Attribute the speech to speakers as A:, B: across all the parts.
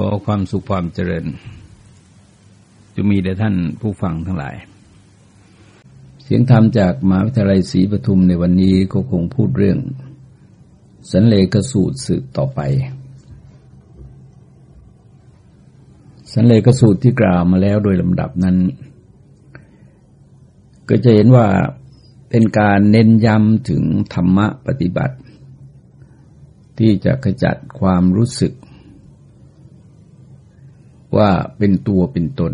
A: ขอความสุขความเจริญ จะมีแด่ท่านผู้ฟังทั้งหลาย เสียงธรรมจากมหาวิทยาลัยศรีปทุมในวันนี้ก็คงพูดเรื่อง สันเลกสูตรสืบต่อไป สันเลกสูตรที่กล่าวมาแล้วโดยลำดับนั้น ก็จะเห็นว่าเป็นการเน้นย้ำถึงธรรมะปฏิบัติ ที่จะขจัดความรู้สึก ว่าเป็นตัวเป็นตน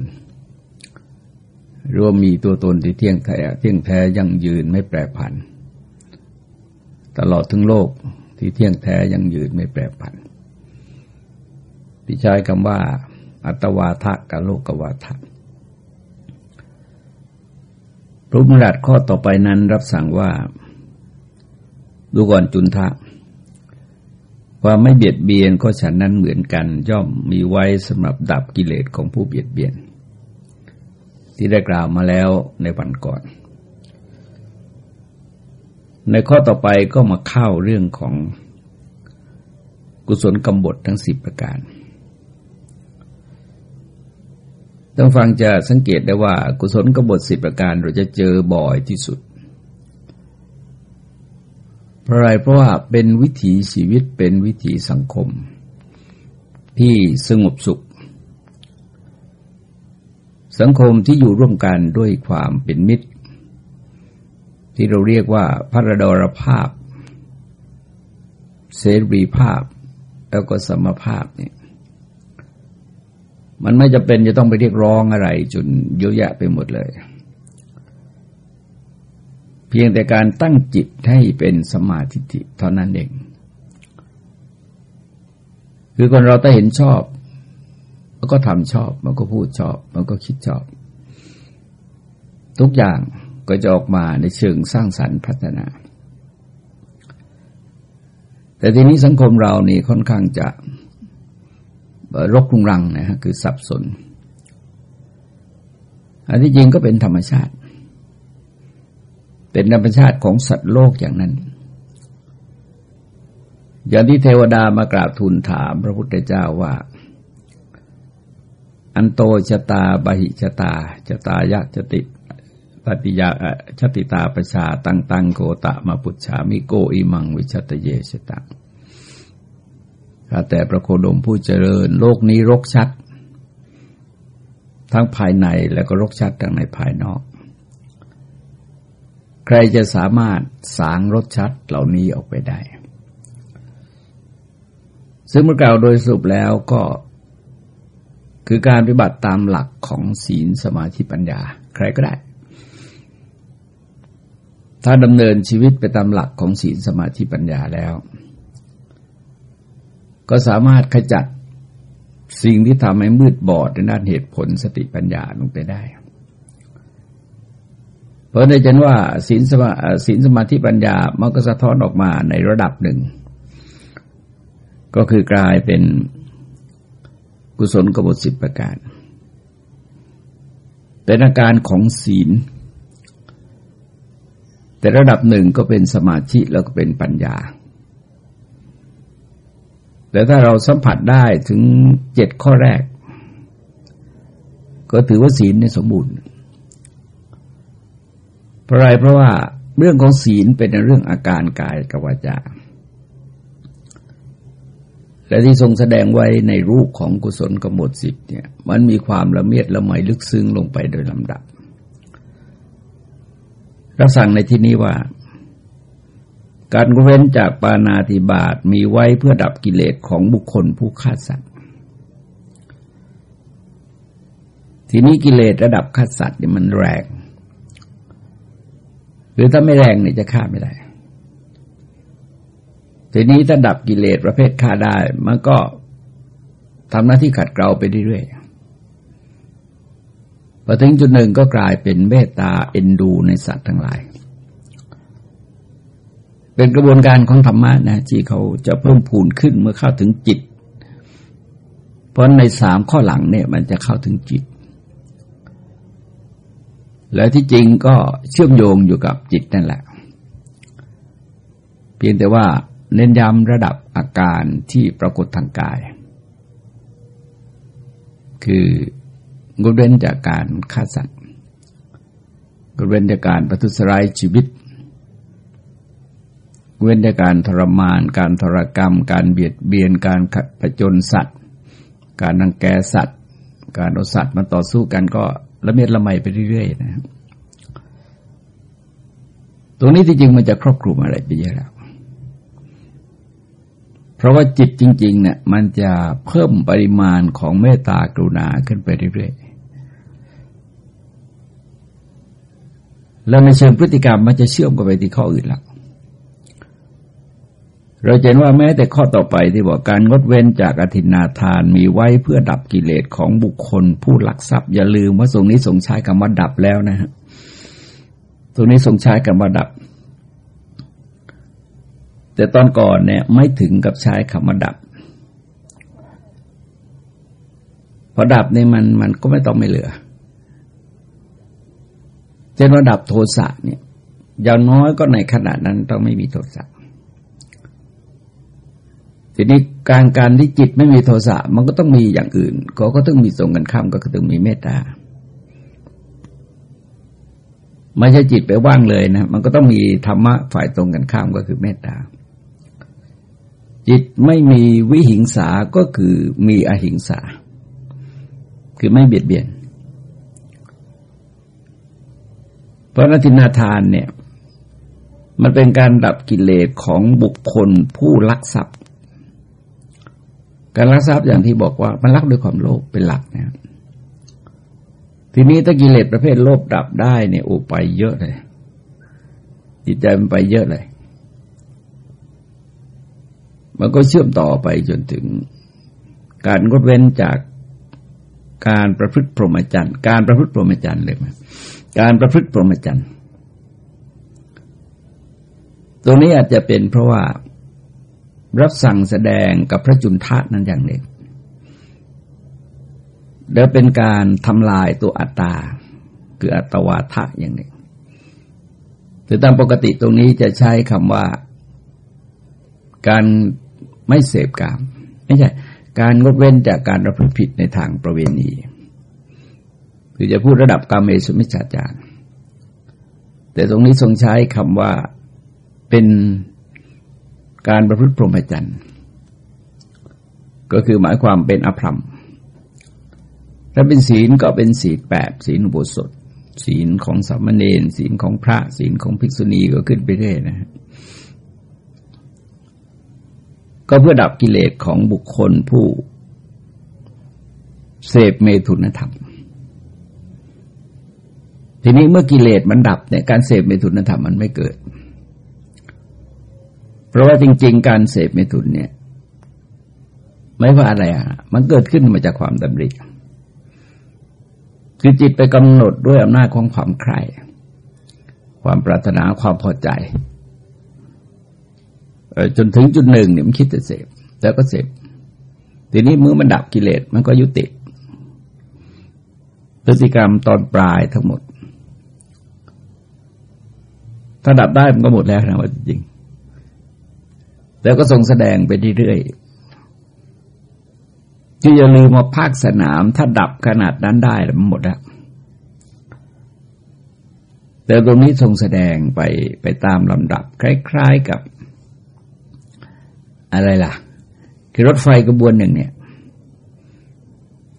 A: รวมมีตัวตนที่เที่ยงแท้เที่ยงแท้ยั่งยืนไม่แปรผัน ตลอดทั้งโลกที่เที่ยงแท้ยั่งยืนไม่แปรผัน ที่ใช้คำว่า อัตวาทะกับโลกวาทะพระมรัตข้อต่อไปนั้นรับสั่งว่า ดูก่อนจุนทะ ความไม่เบียดเบียนก็ฉันนั้นเหมือนกันย่อมมีไว้สำหรับดับกิเลสของผู้เบียดเบียน ที่ได้กล่าวมาแล้วในวันก่อน ในข้อต่อไปก็มาเข้าเรื่องของกุศลกรรมบททั้งสิบประการต้องฟังจะสังเกตได้ว่ากุศลกรรมบทสิบประการเราจะเจอบ่อยที่สุด ราะอะไรเพราะว่าเป็นวิถีชีวิตเป็นวิถีสังคม ที่สงบสุข สังคมที่อยู่ร่วมกันด้วยความเป็นมิตร ที่เราเรียกว่าพระดรภาพ เสรีภาพ แล้วก็สมภาพเนี่ยมันไม่จะเป็นจะต้องไปเรียกร้องอะไรจนเยอะแยะไปหมดเลย เพียงแต่การตั้งจิตให้เป็นสมาธิิเท่านั้นเอง คือคนเราถ้าเห็นชอบ มันก็ทำชอบ มันก็พูดชอบ มันก็คิดชอบ ทุกอย่างก็จะออกมาในเชิงสร้างสรรค์พัฒนา แต่ทีนี้สังคมเรานี่ค่อนข้างจะรกรุงรังนะฮะคือสับสน อันที่จริงก็เป็นธรรมชาติ เป็นธรรมชาติของสัตว์โลกอย่างนั้น อย่างที่เทวดามากราบทูลถามพระพุทธเจ้าว่า อันโตชะตาบหิชะตาชะตายะจติปฏิยาชติตาประชาตังตังโกตะมาปุชามิโกอิมังวิชตเยชตังแต่พระโคดมผู้เจริญ โลกนี้รกชัด ทั้งภายในและก็รกชัดทั้งในภายนอก รจะสามารถสางรสชัดเหล่านี้ออกไปได้ ซึ่งเมื่อกล่าวโดยสรุปแล้วก็คือการปฏิบัติตามหลักของศีลสมาธิปัญญา ใครก็ได้ ถ้าดำเนินชีวิตไปตามหลักของศีลสมาธิปัญญาแล้ว ก็สามารถขจัดสิ่งที่ทำให้มืดบอดในด้านเหตุผลสติปัญญาลงไปได้ เพราะในจันว่าศีลสมาศีลสมาธิปัญญามันก็สะท้อนออกมาในระดับหนึ่ง ก็คือกลายเป็นกุศลกบฏสิบประการ เป็นอาการของศีล แต่ระดับหนึ่งก็เป็นสมาธิแล้วก็เป็นปัญญา แต่ถ้าเราสัมผัสได้ถึงเจ็ดข้อแรก ก็ถือว่าศีลในสมบูรณ์ ราะอะไรเพราะว่าเรื่องของศีลเป็นเรื่องอาการกายกับวาจาและที่ทรงแสดงไว้ในรูปของกุศลกมดสิบเนี่ยมันมีความละเมียดละไมลึกซึ้งลงไปโดยลำดับ รับสั่งในที่นี้ว่า การเว้นจากปานาติบาตมีไว้เพื่อดับกิเลสของบุคคลผู้ฆ่าสัตว์ ทีนี้กิเลสระดับฆ่าสัตว์เนี่ยมันแรง หรือถ้าไม่แรงเนี่ยจะฆ่าไม่ได้ทีนี้ถ้าดับกิเลสประเภทฆ่าได้ มันก็ทำหน้าที่ขัดเกลาไปเรื่อยๆพอถึงจุดหนึ่งก็กลายเป็นเมตตาเอ็นดูในสัตว์ทั้งหลาย เป็นกระบวนการของธรรมะนะที่เขาจะเพิ่มพูนขึ้นเมื่อเข้าถึงจิต เพราะในสามข้อหลังเนี่ย มันจะเข้าถึงจิต แล้วที่จริงก็เชื่อมโยงอยู่กับจิตนั่นแหละ เพียงแต่ว่าเน้นย้ำระดับอาการที่ปรากฏทางกาย คืองดเว้นจากการฆ่าสัตว์งดเว้นจากการประทุษร้ายชีวิต เว้นจากการทรมาน การทรกรรม การเบียดเบียน การขัดประจนสัตว์ การนังแกสัตว์ การเอาสัตว์มาต่อสู้กันก็ ละเมียดละไมไปเรื่อยๆนะตรงนี้ที่จริงมันจะครอบคลุมอะไรไปเยอะแล้ว เพราะว่าจิตจริง ๆ เนี่ย มันจะเพิ่มปริมาณของเมตตากรุณาขึ้นไปเรื่อยๆแล้วในเชิงพฤติกรรมมันจะเชื่อมกันไปที่ข้ออื่นและ เราเห็นว่าแม้แต่ข้อต่อไปที่บอกการงดเว้นจากอธินาทานมีไว้เพื่อดับกิเลสของบุคคล ผู้หลักทรัพย์อย่าลืมว่าทรงนี้ทรงใช้คำว่าดับแล้วนะฮะตรงนี้ทรงใช้คำว่าดับ แต่ตอนก่อนเนี่ยไม่ถึงกับใช้คำว่าดับพอดับเนี่ยมันมันก็ไม่ต้องไม่เหลือเช่นว่าดับโทสะเนี่ยอย่างน้อยก็ในขณะนั้นต้องไม่มีโทสะ ทีนี้การการที่จิตไม่มีโทสะมันก็ต้องมีอย่างอื่น ก็ก็ต้องมีตรงกันข้ามก็คือต้องมีเมตตาไม่ใช่จิตไปว่างเลยนะมันก็ต้องมีธรรมะฝ่ายตรงกันข้ามก็คือเมตตา จิตไม่มีวิหิงสาก็คือมีอหิงสา คือไม่เบียดเบียน เพราะนัตินาทานเนี่ย มันเป็นการดับกิเลสของบุคคลผู้ลักทรัพย์ การลักทรัพย์อย่างที่บอกว่ามันลักด้วยความโลภเป็นหลักนะทีนี้ถ้ากิเลสประเภทโลภดับได้เนี่ยโอ้ไปเยอะเลย จิตใจมันไปเยอะเลย มันก็เชื่อมต่อไปจนถึง การงดเว้นจากการประพฤติพรหมจรรย์การประพฤติพรหมจรรย์เลยมั้ยการประพฤติพรหมจรรย์ตรงนี้อาจจะเป็นเพราะว่า รับสั่งแสดงกับพระจุนทะนั้นอย่างหนึ่งแล้วเป็นการทำลายตัวอัตตา คืออัตวาทะอย่างหนึ่งคือตามปกติตรงนี้จะใช้คำว่า การไม่เสพกาม ไม่ใช่ การงดเว้นจากการประพฤติผิดในทางประเวณีคือจะพูดระดับกามเมสุมิจฉาจารแต่ตรงนี้ทรงใช้คำว่าเป็น การประพฤติพรหมจรรย์ก็คือหมายความเป็นอภรรมถ้าเป็นศีลก็เป็นศีลแปดศีลอุโบสถ ศีลของสามเณรศีลของพระศีลของภิกษุณีก็ขึ้นไปเรื่อยนะก็เพื่อดับกิเลสของบุคคลผู้เสพเมตุนธรรม ทีนี้เมื่อกิเลสมันดับเนี่ยการเสพเมตุนธรรมมันไม่เกิด เพราะว่าจริง ๆ การเสพเมตุนเนี่ย ไม่ว่าอะไรอะ มันเกิดขึ้นมาจากความดำริคือจิตไปกำหนดด้วยอำนาจของความใคร่ความปรารถนาความพอใจจนถึงจุดหนึ่งเนี่ยมันคิดจะเสพแล้วก็เสพทีนี้เมื่อมันดับกิเลสมันก็ยุติพฤติกรรมตอนปลายทั้งหมด ถ้าดับได้มันก็หมดแล้วนะว่าจริง แล้วก็ทรงแสดงไปเรื่อยๆที่อย่าลืมว่าภาคสนามถ้าดับขนาดนั้นได้มันหมดแล้วแต่ตรงนี้ทรงแสดงไปไปตามลำดับ คล้าย ๆกับ อะไรล่ะ คือรถไฟกระบวนหนึ่งเนี่ย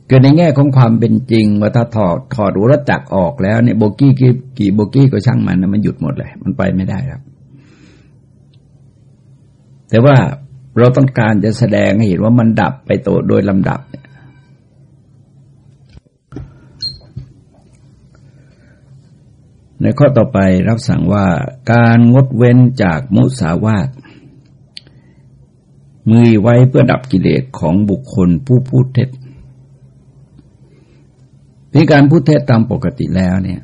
A: เกิดในแง่ของความเป็นจริงว่าถ้าถอดถอดรถจักรออกแล้วเนี่ยโบกี้กี่โบกี้ก็ช่างมันนะมันหยุดหมดเลย มันไปไม่ได้ครับ แต่ว่าเราต้องการจะแสดงให้เห็นว่ามันดับไปโตโดยลำดับเนี่ยในข้อต่อไปรับสั่งว่าการงดเว้นจากมุสาวาทมือไว้เพื่อดับกิเลสของบุคคลผู้พูดเท็จที่การพูดเท็จตามปกติแล้วเนี่ย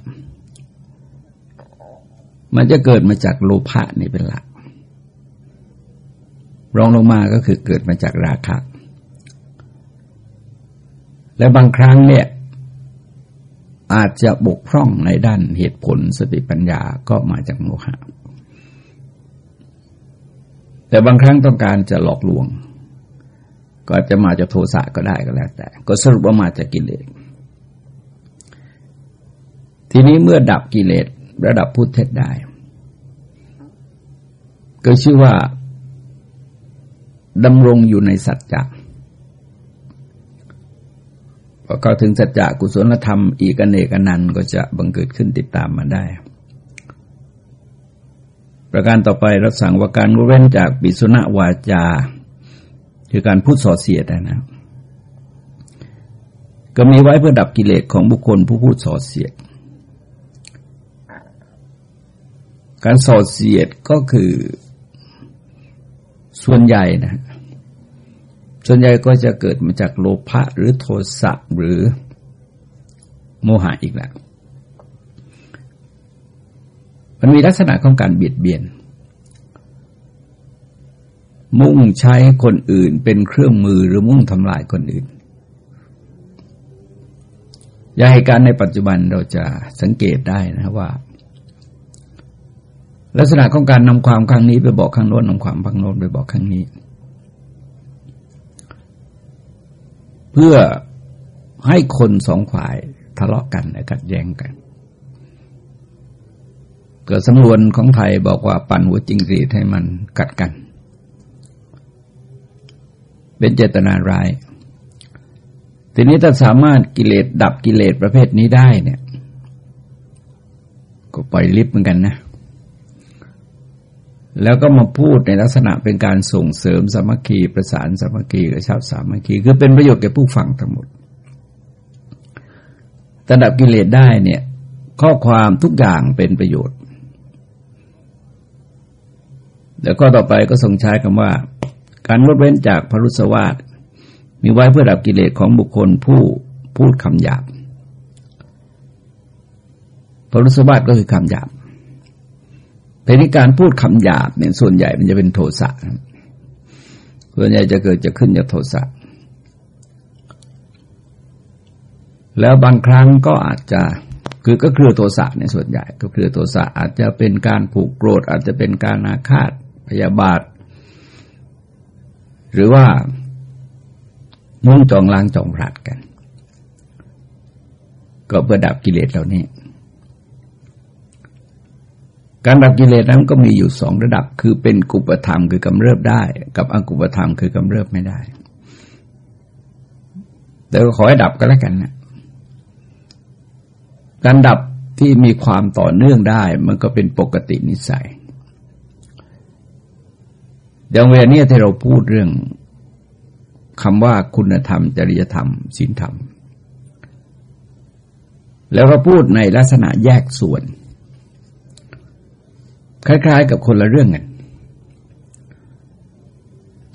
A: มันจะเกิดมาจากโลภะนี่เป็นหลัก รองลงมาก็คือเกิดมาจากราคะ และบางครั้งเนี่ย อาจจะบกพร่องในด้านเหตุผลสติปัญญาก็มาจากโมหะ แต่บางครั้งต้องการจะหลอกลวง ก็จะมาจากโทสะก็ได้ก็แล้วแต่ ก็สรุปว่ามาจากกิเลสทีนี้เมื่อดับกิเลสระดับพุทธเทศได้ ก็ชื่อว่า ดำรงอยู่ในสัจจะพอเข้าถึงสัจจะกุศลธรรมอีกอเนกนันก็จะบังเกิดขึ้นติดตามมาได้ ประการต่อไปรับสั่งว่าการเว้นจากปิสุณวาจา คือการพูดส่อเสียดนะ ก็มีไว้เพื่อดับกิเลสของบุคคลผู้พูดส่อเสียด การส่อเสียดก็คือส่วนใหญ่นะ ส่วนใหญ่ก็จะเกิดมาจากโลภะหรือโทสะหรือโมหะอีกแหละมันมีลักษณะของการเบียดเบียน มุ่งใช้คนอื่นเป็นเครื่องมือหรือมุ่งทำลายคนอื่นยาเหตุการณ์ในปัจจุบันเราจะสังเกตได้นะว่า ลักษณะของการนำความครั้งนี้ไปบอกข้างโน้นนำความข้างโน้นไปบอกข้างนี้ เพื่อให้คนสองฝ่ายทะเลาะกันและกัดแย้งกัน เกิดสำนวนของไทยบอกว่าปั่นหัวจิงรีให้มันกัดกัน เป็นเจตนาร้าย ทีนี้ถ้าสามารถกิเลสดับกิเลสประเภทนี้ได้เนี่ย ก็ปล่อยลิฟต์เหมือนกันนะ แล้วก็มาพูดในลักษณะเป็นการส่งเสริมสมัคคีประสานสมัคคีกระชับสามัคคีคือเป็นประโยชน์แก่ผู้ฟังทั้งหมดระดับกิเลสได้เนี่ย ข้อความทุกอย่างเป็นประโยชน์ แล้วก็ต่อไปก็ทรงใช้คำว่า การลดเว้นจากพรุสวาสมีไว้เพื่อดับกิเลสของบุคคลผู้พูดคำหยาบพรุสวาสก็คือคำหยาบ แต่ในการพูดคำหยาบเนี่ยส่วนใหญ่มันจะเป็นโทสะส่วนใหญ่จะเกิดจะขึ้นจากโทสะแล้วบางครั้งก็อาจจะคือก็คือโทสะในส่วนใหญ่ ก็คือโทสะอาจจะเป็นการผูกโกรธ อาจจะเป็นการอาฆาตพยาบาท หรือว่ามุ่งจองล้างจองรัดกัน ก็เพื่อดับกิเลสเหล่านี้ การดับกิเลสนั้นก็มีอยู่สองระดับ คือเป็นกุปธรรมคือกำเริบได้ กับอกุปธรรมคือกำเริบไม่ได้ แต่ก็ขอให้ดับก็แล้วกันนะการดับที่มีความต่อเนื่องได้ มันก็เป็นปกตินิสัยอย่างเวลานี้ที่เราพูดเรื่องคำว่าคุณธรรม จริยธรรมศีลธรรม แล้วก็พูดในลักษณะแยกส่วน คล้าย ๆ กับคนละเรื่องกัน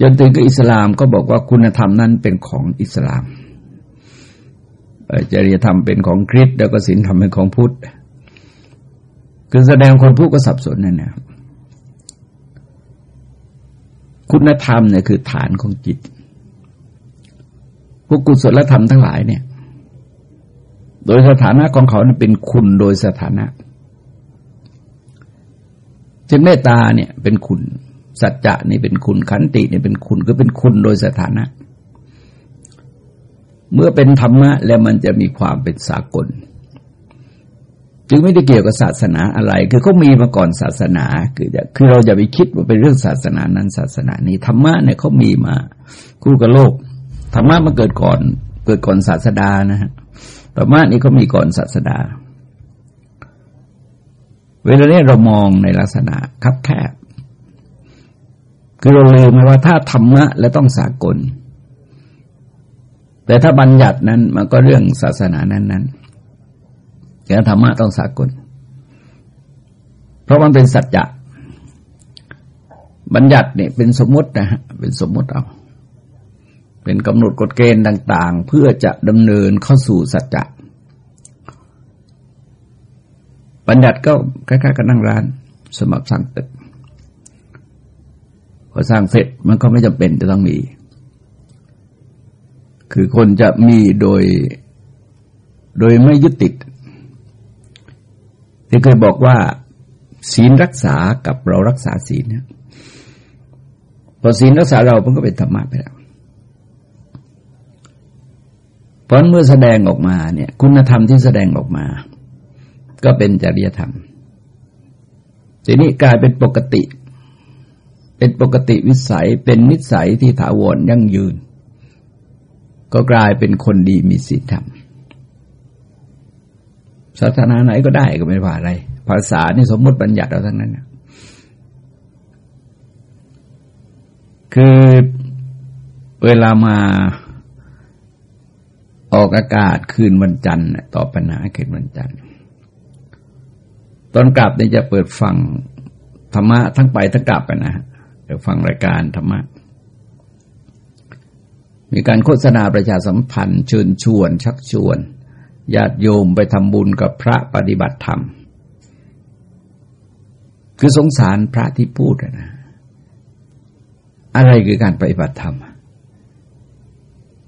A: จนถึงกับอิสลามก็บอกว่าคุณธรรมนั้นเป็นของอิสลามจริยธรรมเป็นของคริสต์แล้วก็ศีลธรรมเป็นของพุทธคือแสดงคนพูดก็สับสนนั่นนะคุณธรรมเนี่ยคือฐานของจิต พวกกุศลธรรมทั้งหลายเนี่ย โดยสถานะของเขาเป็นคุณโดยสถานะเช่นเมตตาเนี่ยเป็นคุณ สัจจะนี่เป็นคุณขันตินี่เป็นคุณก็เป็นคุณโดยสถานะ เมื่อเป็นธรรมะแล้วมันจะมีความเป็นสากล จึงไม่ได้เกี่ยวกับศาสนาอะไร คือเขามีมาก่อนศาสนา คือคือเราอย่าไปคิดว่าเป็นเรื่องศาสนานั้นศาสนานี้ธรรมะเนี่ยเขามีมาคู่กับโลกธรรมะมันเกิดก่อนเกิดก่อนศาสดานะฮะธรรมะนี่เขามีก่อนศาสดา เวลาเนี้ยเรามองในลักษณะคับแคบ คือเราลืมไปว่าถ้าธรรมะแล้วต้องสากล แต่ถ้าบัญญัตินั้นมันก็เรื่องศาสนานั้นนั้นแต่ธรรมะต้องสากล เพราะมันเป็นสัจจะบัญญัติเนี่ยเป็นสมมตินะฮะเป็นสมมติเอา เป็นกำหนดกฎเกณฑ์ต่าง ๆ เพื่อจะดำเนินเข้าสู่สัจจะ บัญญัติก็คล้ายๆกับนั่งร้าน สมัครสร้างตึกพอสร้างเสร็จมันก็ไม่จำเป็นจะต้องมี คือคนจะมีโดย โดยไม่ยึดติดที่เคยบอกว่า ศีลรักษากับเรารักษาศีลเนี่ยพอศีลรักษาเรามันก็เป็นธรรมะไปแล้วเพราะเมื่อแสดงออกมาเนี่ย คุณธรรมที่แสดงออกมา ก็เป็นจริยธรรม ทีนี้กลายเป็นปกติ เป็นปกติวิสัยเป็นนิสัยที่ถาวรยั่งยืน ก็กลายเป็นคนดีมีศีลธรรมศาสนาไหนก็ได้ก็ไม่ว่าอะไร ภาษานี่สมมติบัญญัติเอาทั้งนั้นนะคือเวลามาออกอากาศคืนวันจันทร์ตอบปัญหาคืนวันจันทร์ ตอนกลับนี่จะเปิดฟังธรรมะทั้งไปทั้งกลับไปนะเดี๋ยวฟังรายการธรรมะ มีการโฆษณาประชาสัมพันธ์ เชิญชวน ชักชวนญาติโยมไปทำบุญกับพระปฏิบัติธรรม คือสงสารพระที่พูดนะ อะไรคือการปฏิบัติธรรม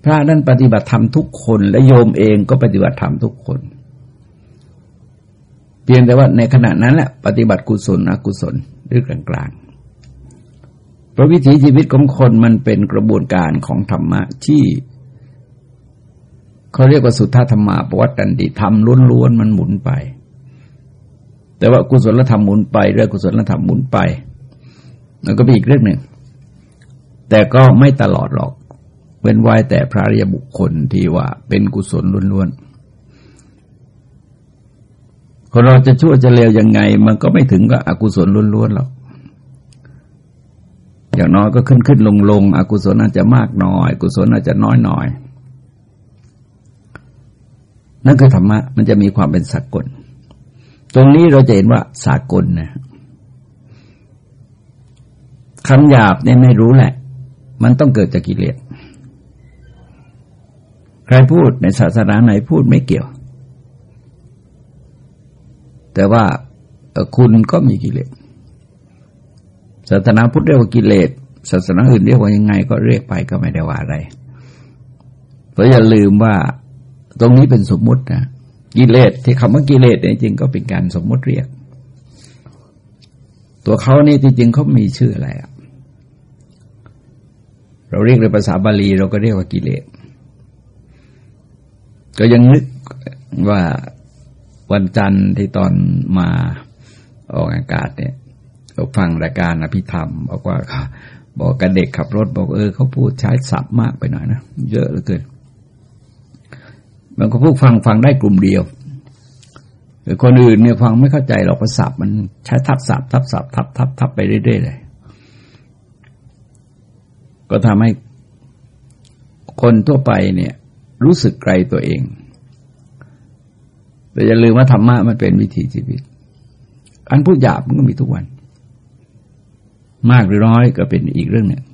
A: พระนั้นปฏิบัติธรรมทุกคน และโยมเองก็ปฏิบัติธรรมทุกคน เพียงแต่ว่าในขณะนั้นแหละปฏิบัติกุศลอกุศลหรือกลางๆเพราะวิถีชีวิตของคนมันเป็นกระบวนการของธรรมะที่เขาเรียกว่าสุทธาธรรมาปวัตตันติธรรมล้วนๆมันหมุนไป แต่ว่ากุศลธรรมหมุนไปเรื่องกุศลธรรมหมุนไปแล้วก็มีอีกเรื่องหนึ่ง แต่ก็ไม่ตลอดหรอก เว้นไว้แต่พระริยบุคคลที่ว่าเป็นกุศลล้วนๆ คนเราจะชั่วจะเลวยังไง มันก็ไม่ถึงกับอกุศลล้วนๆหรอกอย่างน้อยก็ขึ้นขึ้นลงลงอกุศลอาจจะมากหน้อย กุศลอาจจะน้อยหน่อย นั่นคือธรรมะ มันจะมีความเป็นสากล ตรงนี้เราจะเห็นว่าสากลนะคำหยาบเนี่ยไม่รู้แหละ มันต้องเกิดจากกิเลสใครพูดในศาสนาไหนพูดไม่เกี่ยว แต่ว่าคุณก็มีกิเลสศาสนาพุทธเรียกว่ากิเลสศาสนาอื่นเรียกว่ายังไง ก็เรียกไปก็ไม่ได้ว่าอะไรเพราะอย่าลืมว่าตรงนี้เป็นสมมุตินะกิเลสที่คำว่ากิเลสจริงก็เป็นการสมมุติเรียก ตัวเขานี่จริงเขามีชื่ออะไรเราเรียกในภาษาบาลีเราก็เรียกว่ากิเลสก็ยังนึกว่า วันจันทร์ที่ตอนมาออกอากาศเนี่ยเราฟังรายการอภิธรรมบอกว่าบอกกับเด็กขับรถบอกเออเขาพูดใช้ศัพท์มากไปหน่อยนะเยอะเหลือเกินมันก็พูดฟังฟังได้กลุ่มเดียวคนอื่นเนี่ยฟังไม่เข้าใจหรอกภาษามันใช้ทับศัพท์ทับศัพท์ทับทับทับไปเรื่อยๆเลย ก็ทำให้คนทั่วไปเนี่ย รู้สึกไกลตัวเอง แต่อย่าลืมว่าธรรมะมันเป็นวิถีชีวิต อันพูดหยาบมันก็มีทุกวัน มากหรือน้อยก็เป็นอีกเรื่องหนึ่ง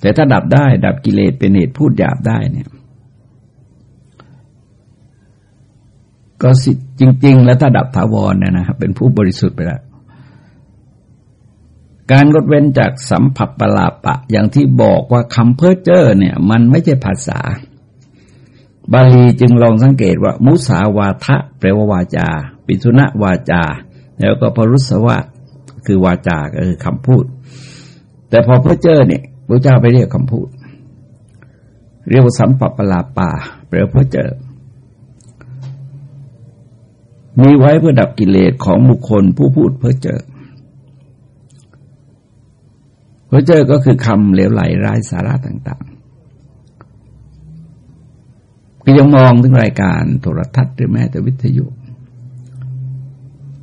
A: แต่ถ้าดับได้ ดับกิเลสเป็นเหตุพูดหยาบได้เนี่ย ก็สิจริง ๆ แล้วถ้าดับถาวรเนี่ยนะครับเป็นผู้บริสุทธิ์ไปแล้วการงดเว้นจากสัมผัสปลาปะ อย่างที่บอกว่าคำเพ้อเจ้อเนี่ย มันไม่ใช่ภาษา บาลีจึงลองสังเกตว่า มุสาวาทะแปลว่าวาจา ปิสุณวาจา แล้วก็พรุสวะคือวาจาก็คือคำพูด แต่พอเพ้อเจ้อเนี่ยพระเจ้าไปเรียกคำพูด เรียกว่าสัมผัสปลาปะแปลว่าเพ้อเจ้อมีไว้เพื่อดับกิเลสของบุคคลผู้พูดเพ้อเจอเพ้อเจ้อก็คือคำเหลวไหลร้ายสาระต่างๆ ก็ยังมองถึงรายการโทรทัศน์หรือแม้แต่วิทยุ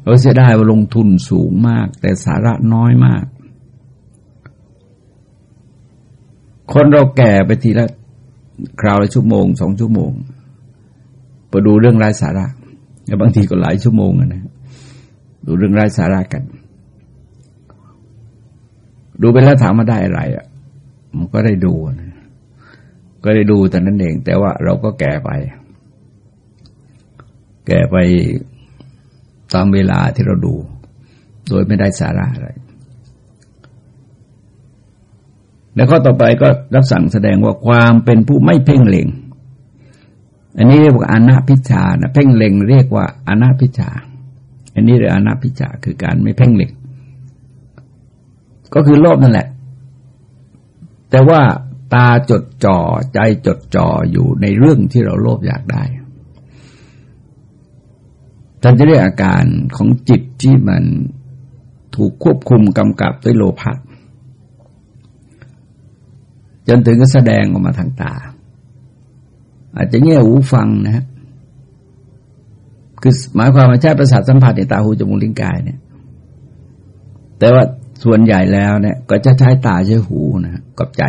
A: เราเสียดายว่าลงทุนสูงมาก แต่สาระน้อยมาก คนเราแก่ไปทีละคราวละชั่วโมงสองชั่วโมงไปดูเรื่องไร้สาระแล้วบางทีก็หลายชั่วโมงนะดูเรื่องไร้สาระกัน ดูไปแล้วถามมาได้อะไรอะ มันก็ได้ดูนะ ก็ได้ดูแต่นั้นเอง แต่ว่าเราก็แก่ไป แก่ไปตามเวลาที่เราดู โดยไม่ได้สาระอะไร แล้วข้อต่อไปก็รับสั่งแสดงว่าความเป็นผู้ไม่เพ่งเล็ง อันนี้เรียกว่าอนาพิชานะเพ่งเล็ง เรียกว่าอนาพิชา อันนี้เรียกอนาพิชาคือการไม่เพ่งเล็งก็คือโลภนั่นแหละ แต่ว่า ตาจดจ่อใจจดจ่ออยู่ในเรื่องที่เราโลภอยากได้ท่านจะเรียกอาการของจิตที่มันถูกควบคุมกำกับด้วยโลภะจนถึงก็แสดงออกมาทางตา อาจจะเงี่ยหูฟังนะฮะคือหมายความว่าใช้ประสาทสัมผัสในตาหูจมูกลิ้นกายเนี่ย แต่ว่าส่วนใหญ่แล้วเนี่ย ก็จะใช้ตาใช้หูนะกับใจ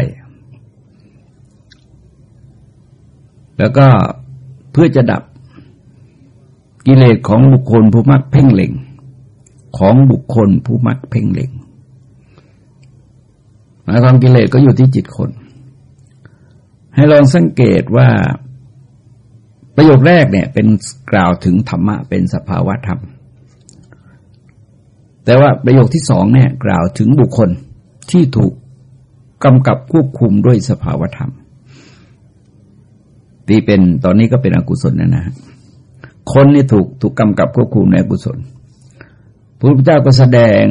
A: แล้วก็เพื่อจะดับกิเลสของบุคคลผู้มักเพ่งเล็ง ของบุคคลผู้มักเพ่งเล็งหมายความกิเลสก็อยู่ที่จิตคน ให้ลองสังเกตว่าประโยคแรกเนี่ย เป็นกล่าวถึงธรรมะเป็นสภาวะธรรม แต่ว่าประโยคที่สองเนี่ย กล่าวถึงบุคคลที่ถูกกำกับควบคุมด้วยสภาวะธรรม ที่เป็นตอนนี้ก็เป็นอกุศลนะนะคนนี่ถูกถูกกำกับควบคุมในกุศลพระพุทธเจ้าก็แสดง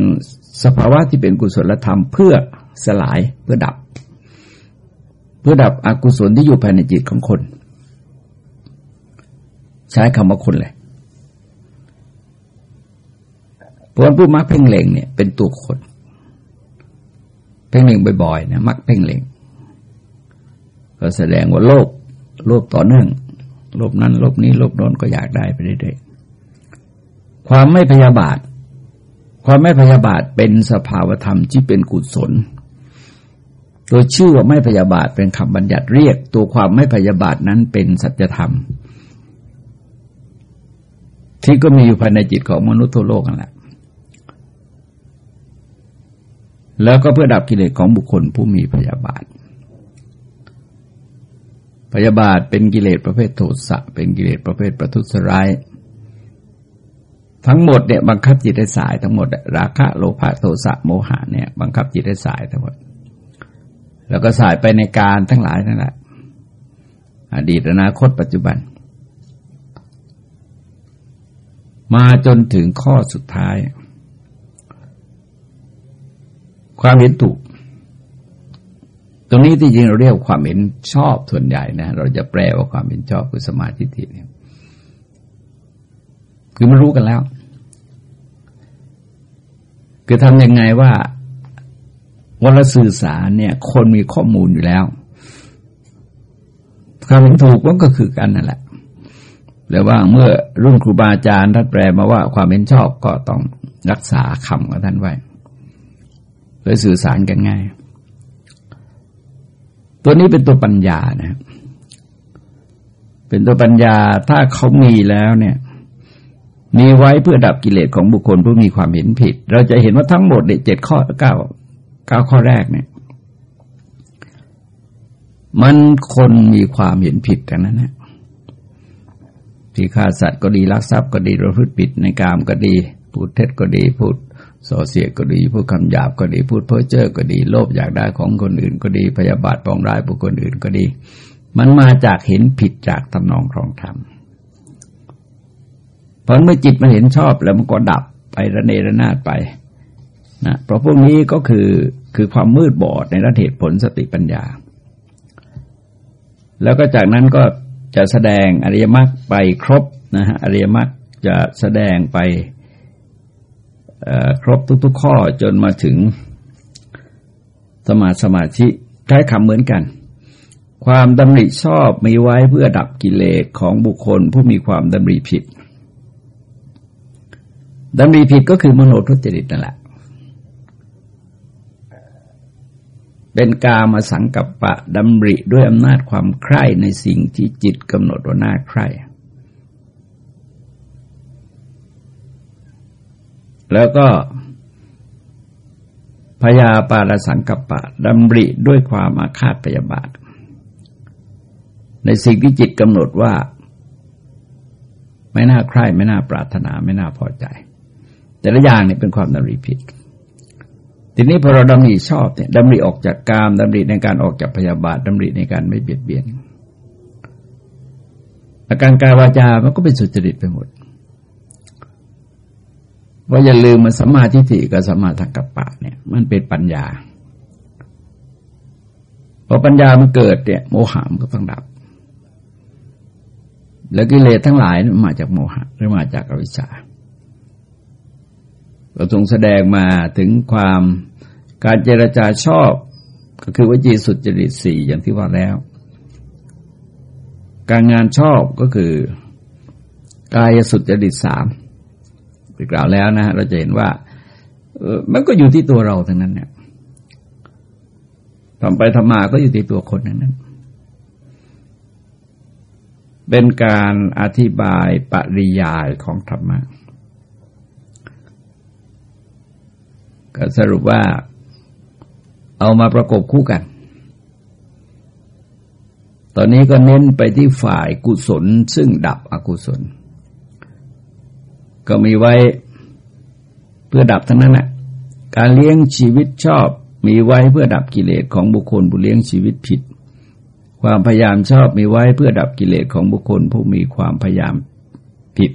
A: สภาวะที่เป็นกุศลธรรมเพื่อสลายเพื่อดับ เพื่อดับอกุศลที่อยู่ภายในจิตของคน ใช้คำว่าคนเลยพราะผู้มักเพ่งเล็งเนี่ยเป็นตัวคน เพ่งเล็งบ่อยๆนะมักเพ่งเล็ง ก็แสดงว่าโลภ โลภต่อเนื่อง โลภนั้นโลภนี้โลภโน้นก็อยากได้ไปเรื่อยๆความไม่พยาบาท ความไม่พยาบาทเป็นสภาวธรรมที่เป็นกุศล โดยชื่อว่าไม่พยาบาทเป็นคำบัญญัติเรียก ตัวความไม่พยาบาทนั้นเป็นสัจธรรม ที่ก็มีอยู่ภายในจิตของมนุษย์ทั่วโลกนั่นแหละแล้วก็เพื่อดับกิเลสของบุคคลผู้มีพยาบาท พยาบาทเป็นกิเลสประเภทโทสะเป็นกิเลสประเภทประทุษร้าย ทั้งหมดเนี่ยบังคับจิตให้สายทั้งหมด ราคะโลภะโทสะโมหะเนี่ยบังคับจิตให้สายทั้งหมด แล้วก็สายไปในการทั้งหลายนั่นแหละอดีตอนาคตปัจจุบัน มาจนถึงข้อสุดท้าย ความเห็นถูก รงนี้ที่จริงเราเรียกความเห็นชอบส่วนใหญ่นะเราจะแปลว่าความเห็นชอบคือสมาธิทิเนี่ยคือมันรู้กันแล้ว คือทำยังไงว่าวันละสื่อสารเนี่ย คนมีข้อมูลอยู่แล้วความเห็นถูกก็คือกันนั่นแหละแต่ว่าเมื่อรุ่นครูบาอาจารย์ท่านแปลมาว่าความเห็นชอบก็ต้องรักษาคำของท่านไว้เพื่อสื่อสารกันง่าย ตัวนี้เป็นตัวปัญญานะเป็นตัวปัญญาถ้าเขามีแล้วเนี่ยมีไว้เพื่อดับกิเลสของบุคคลผู้มีความเห็นผิด เราจะเห็นว่าทั้งหมดเจ็ดข้อเก้าเก้าข้อแรกเนี่ย มันคนมีความเห็นผิดกันนั้นนะที่ฆ่าสัตว์ก็ดีลักทรัพย์ก็ดีประพฤติผิดในกามก็ดี พูดเท็จก็ดีพูด ส่อเสียก็ดีพูดคำหยาบก็ดีพูดเพ้อเจ้อก็ดี โลภอยากได้ของคนอื่นก็ดีพยาบาทปองร้ายบุคคลอื่นก็ดี มันมาจากเห็นผิดจากตำนองครองธรรมเพราะเมื่อจิตมันเห็นชอบแล้วมันก็ดับไประเนระนาดไปนะเพราะพวกนี้ก็คือคือความมืดบอดในระเหตุผลสติปัญญา แล้วก็จากนั้นก็จะแสดงอริยมรรคไปครบนะฮะอริยมรรคจะแสดงไป ครบทุก ๆ ข้อจนมาถึงสมาสมาธิใช้คำเหมือนกัน ความดำริชอบมีไว้เพื่อดับกิเลสของบุคคลผู้มีความดำริผิดดำริผิดก็คือมโนทุจริตนั่นแหละ เป็นกามาสังกับปะดำริด้วยอำนาจความใคร่ในสิ่งที่จิตกำหนดว่าน่าใคร่ แล้วก็พยาปาลสังกัปปะดำริด้วยความอาฆาตพยาบาท ในสิ่งที่จิตกำหนดว่า ไม่น่าใคร่ไม่น่าปรารถนาไม่น่าพอใจ แต่ละอย่างนี่เป็นความดำริผิด ทีนี้พอเราดำริชอบเนี่ยดำริออกจากกามดำริในการออกจากพยาบาทดำริในการไม่เบียดเบียนอาการกายวาจา มันก็เป็นสุจริตไปหมด ว่าอย่าลืมมันสัมมาทิฏฐิกับสัมมาทังกัปปะเนี่ย มันเป็นปัญญาพอปัญญามันเกิดเนี่ย โมหะมันก็ต้องดับ แล้วกิเลสทั้งหลายมันมาจากโมหะหรือมาจากอวิชชาเราทรงแสดงมาถึงความการเจรจาชอบ ก็คือวจีสุจริตสี่อย่างที่ว่าแล้ว การงานชอบก็คือกายสุจริตสาม ไปกล่าวแล้วนะเราจะเห็นว่ามันก็อยู่ที่ตัวเราทั้งนั้นเนี่ยทำไปทำมาก็อยู่ที่ตัวคนนั้นนั้นเป็นการอธิบายปริยายของธรรมะก็สรุปว่าเอามาประกบคู่กัน ตอนนี้ก็เน้นไปที่ฝ่ายกุศลซึ่งดับอกุศล ก็มีไว้เพื่อดับทั้งนั้นแหละการเลี้ยงชีวิตชอบมีไว้เพื่อดับกิเลสของบุคคลผู้เลี้ยงชีวิตผิด ความพยายามชอบมีไว้เพื่อดับกิเลสของบุคคลผู้มีความพยายามผิด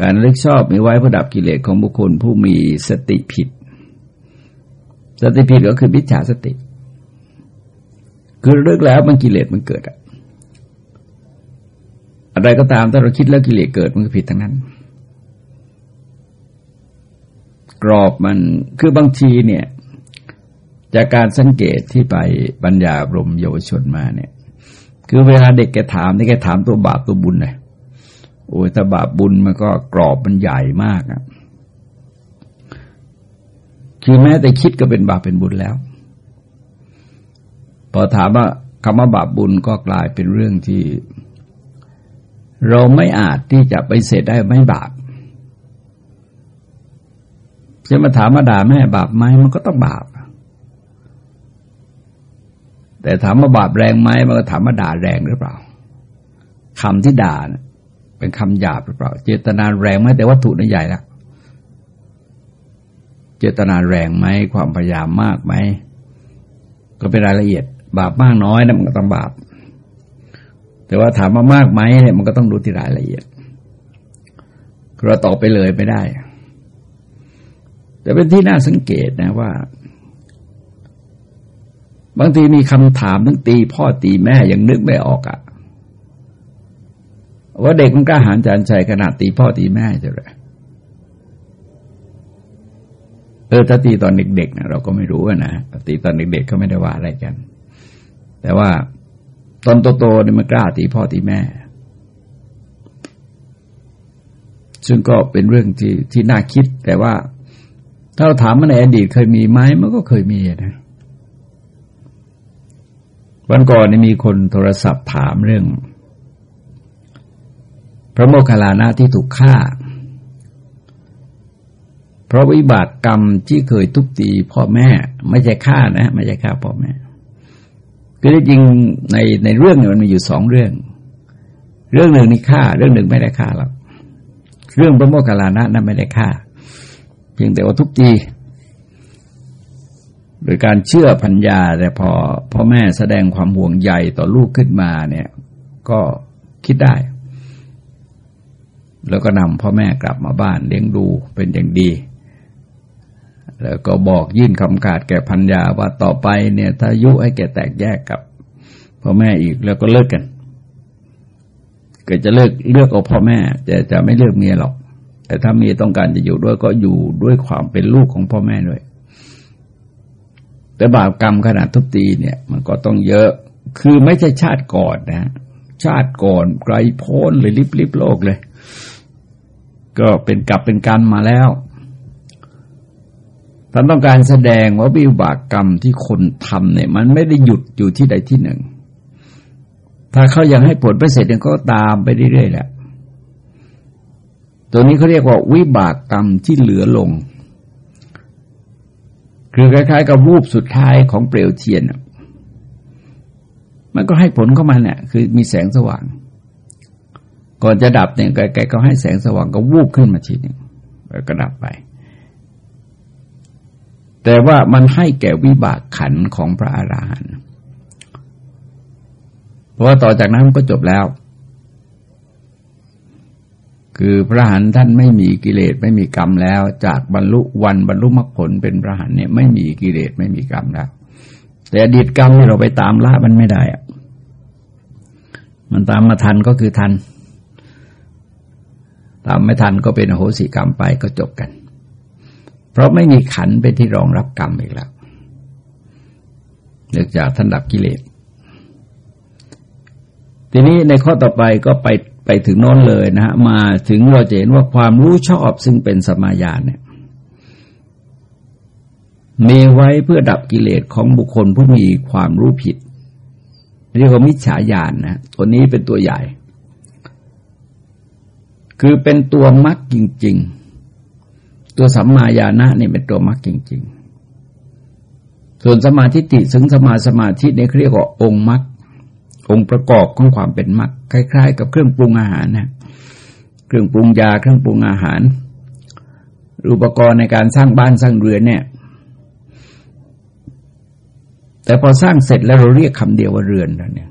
A: การเลิกชอบมีไว้เพื่อดับกิเลสของบุคคลผู้มีสติผิด สติผิดก็คือมิจฉาสติ คือเลิกแล้วมันกิเลสมันเกิดอะ อะไรก็ตามถ้าเราคิดแล้วกิเลสเกิดมันก็ผิดทั้งนั้น กรอบมันคือบางทีเนี่ย จากการสังเกตที่ไปปัญญาบรมเยาวชนมาเนี่ย คือเวลาเด็กแกถามนี่แกถามตัวบาปตัวบุญเลยโอ้ยถ้าบาปบุญมันก็กรอบมันใหญ่มากอะคือแม้แต่คิดก็เป็นบาปเป็นบุญแล้ว พอถามว่าคำว่าบาปบุญก็กลายเป็นเรื่องที่ เราไม่อาจที่จะไปเสร็จได้ไม่บาปจะมาถามมาด่าแม่บาปไหมมันก็ต้องบาป แต่ถามว่าบาปแรงไหมมันก็ถามว่าด่าแรงหรือเปล่าคำที่ด่าเป็นคำหยาบหรือเปล่า เจตนาแรงไหมแต่วัตถุนั้นใหญ่ล้วเจตนาแรงไหมความพยายามมากไหมก็เป็นรายละเอียด บาปมากน้อยนะมันก็ต้องบาป แต่ว่าถามว่ามากไหมเนี่ยมันก็ต้องดูที่รายละเอียดเราตอบไปเลยไม่ได้ แต่เป็นที่น่าสังเกตนะว่า บางทีมีคำถามทั้งตีพ่อตีแม่ยังนึกไม่ออกอะ่ะว่าเด็กมันกล้าหาญจานใจขนาดตีพ่อตีแม่จะเลยเออถ้าตีตอนเด็กๆนะเราก็ไม่รู้นะตีตอนเด็กๆเขาไม่ได้ว่าอะไรกัน แต่ว่า ตอนโตๆเนี่ยมันกล้าตีพ่อตีแม่ ซึ่งก็เป็นเรื่องที่ที่น่าคิด แต่ว่า ถ้าเราถามมาในอดีตเคยมีไหมมันก็เคยมีนะวันก่อนนี่มีคนโทรศัพท์ถามเรื่อง พระโมคคัลลานะที่ถูกฆ่า เพราะวิบากกรรมที่เคยทุบตีพ่อแม่ ไม่ใช่ฆ่านะ ไม่ใช่ฆ่าพ่อแม่ คือจริงในในเรื่องเนี่ยมันมีอยู่สองเรื่อง เรื่องหนึ่งนี่ฆ่า เรื่องหนึ่งไม่ได้ฆ่าหรอกเรื่องพระโมคคัลลานะนั้นไม่ได้ฆ่า เพียงแต่ว่าทุบตีโดยการเชื่อพัญญาแต่พอพ่อแม่แสดงความห่วงใยต่อลูกขึ้นมาเนี่ย ก็คิดได้ แล้วก็นำพ่อแม่กลับมาบ้านเลี้ยงดูเป็นอย่างดี แล้วก็บอกยื่นคำขาดแก่พัญญาว่าต่อไปเนี่ย ถ้ายุให้แกแตกแยกกับพ่อแม่อีกแล้วก็เลิกกันก็จะเลิกเลือกเอาพ่อแม่จะจะไม่เลือกเมียหรอก แต่ถ้าเมียต้องการจะอยู่ด้วยก็อยู่ด้วยความเป็นลูกของพ่อแม่ด้วย แต่บาปกรรมขนาดทุบตีเนี่ย มันก็ต้องเยอะคือไม่ใช่ชาติก่อนนะชาติก่อนไกลโพ้นเลยลิบลิบโลกเลย ก็เป็นกลับเป็นการมาแล้ว ท่านต้องการแสดงว่าวิบากกรรมที่คนทำเนี่ย มันไม่ได้หยุดอยู่ที่ใดที่หนึ่ง ถ้าเขายังให้ผลไปเสร็จเนี่ยก็ตามไปเรื่อยๆแหละตัวนี้เขาเรียกว่าวิบากกรรมที่เหลือลง คือคล้ายๆ กับวูบสุดท้ายของเปลวเทียนมันก็ให้ผลเข้ามาเนี่ยคือมีแสงสว่าง ก่อนจะดับเนี่ยแกก็ให้แสงสว่างก็วูบขึ้นมาทีหนึ่งแล้วก็ดับไป แต่ว่ามันให้แก่วิบากขันของพระอาหารหันต์เพราะว่าต่อจากนั้นก็จบแล้ว คือพระหันท่านไม่มีกิเลสไม่มีกรรมแล้ว จากบรรลุวันบรรลุมรรคผลเป็นพระหันเนี่ยไม่มีกิเลสไม่มีกรรมแล้ว แต่อดีตกรรมที่เราไปตามละมันไม่ได้อะมันตามมาทันก็คือทัน ตามไม่ทันก็เป็นโหสิกรรมไปก็จบกัน เพราะไม่มีขันเป็นที่รองรับกรรมอีกแล้วเนื่องจากท่านดับกิเลส ทีนี้ในข้อต่อไปก็ไปไปถึงโน้นเลยนะฮะมาถึงเราจะเห็นว่าความรู้ชอบซึ่งเป็นสมาญาณเนี่ยมีไว้เพื่อดับกิเลสของบุคคลผู้มีความรู้ผิด เรียกว่ามิจฉาญาณนนะตัวนี้เป็นตัวใหญ่ คือเป็นตัวมรรคจริง ๆ ตัวสัมมาญาณะนี่เป็นตัวมรรคจริง ๆ ส่วนสมาธิติสึงสมาสมาธิเนี่ยเรียกว่าองค์มรรคองค์ประกอบของความเป็นมรรคคล้าย ๆ กับเครื่องปรุงอาหารนะเครื่องปรุงยาเครื่องปรุงอาหาร อุปกรณ์ในการสร้างบ้านสร้างเรือนเนี่ย แต่พอสร้างเสร็จแล้วเราเรียกคำเดียวว่าเรือนแล้วเนี่ย